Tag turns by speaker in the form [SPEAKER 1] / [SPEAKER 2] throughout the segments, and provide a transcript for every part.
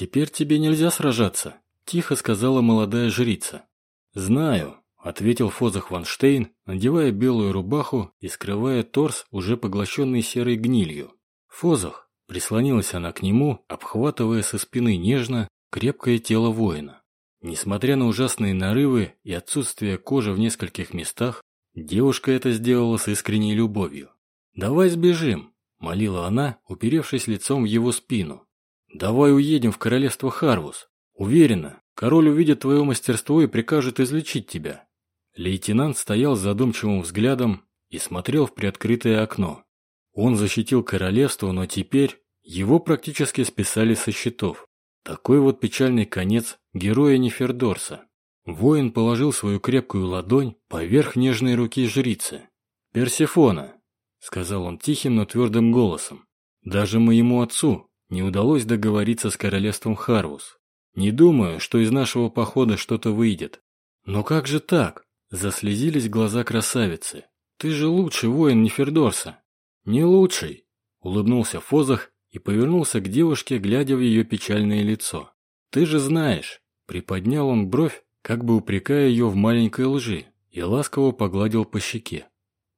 [SPEAKER 1] теперь тебе нельзя сражаться», – тихо сказала молодая жрица. «Знаю», – ответил Фозах Ванштейн, надевая белую рубаху и скрывая торс, уже поглощенный серой гнилью. «Фозах», – прислонилась она к нему, обхватывая со спины нежно крепкое тело воина. Несмотря на ужасные нарывы и отсутствие кожи в нескольких местах, девушка это сделала с искренней любовью. «Давай сбежим», – молила она, уперевшись лицом в его спину. «Давай уедем в королевство Харвус. Уверена, король увидит твое мастерство и прикажет излечить тебя». Лейтенант стоял с задумчивым взглядом и смотрел в приоткрытое окно. Он защитил королевство, но теперь его практически списали со счетов. Такой вот печальный конец героя Нефердорса. Воин положил свою крепкую ладонь поверх нежной руки жрицы. «Персифона», — сказал он тихим, но твердым голосом, — «даже моему отцу не удалось договориться с королевством Харвус. Не думаю, что из нашего похода что-то выйдет. Но как же так? Заслезились глаза красавицы. Ты же лучший воин Нефердорса. Не лучший, улыбнулся Фозах и повернулся к девушке, глядя в ее печальное лицо. «Ты же знаешь!» Приподнял он бровь, как бы упрекая ее в маленькой лжи, и ласково погладил по щеке.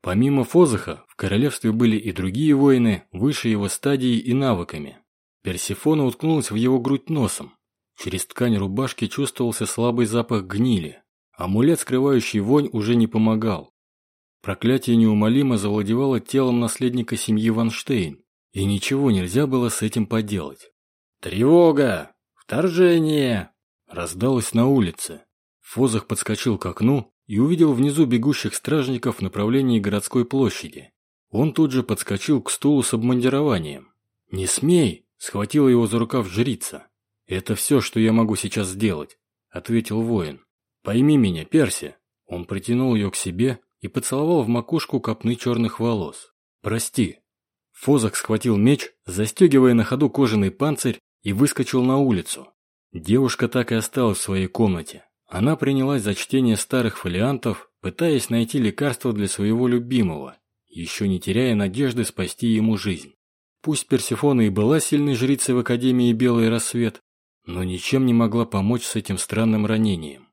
[SPEAKER 1] Помимо Фозаха, в королевстве были и другие воины, выше его стадии и навыками. Персифона уткнулась в его грудь носом. Через ткань рубашки чувствовался слабый запах гнили. Амулет, скрывающий вонь, уже не помогал. Проклятие неумолимо завладевало телом наследника семьи Ванштейн, и ничего нельзя было с этим поделать. «Тревога! Вторжение!» раздалось на улице. Фозах подскочил к окну и увидел внизу бегущих стражников в направлении городской площади. Он тут же подскочил к стулу с обмундированием. «Не смей!» – схватила его за рукав жрица. «Это все, что я могу сейчас сделать», – ответил воин. «Пойми меня, Перси!» Он притянул ее к себе и поцеловал в макушку копны черных волос. «Прости, Фозак схватил меч, застегивая на ходу кожаный панцирь и выскочил на улицу. Девушка так и осталась в своей комнате. Она принялась за чтение старых фолиантов, пытаясь найти лекарство для своего любимого, еще не теряя надежды спасти ему жизнь. Пусть Персифона и была сильной жрицей в Академии Белый Рассвет, но ничем не могла помочь с этим странным ранением.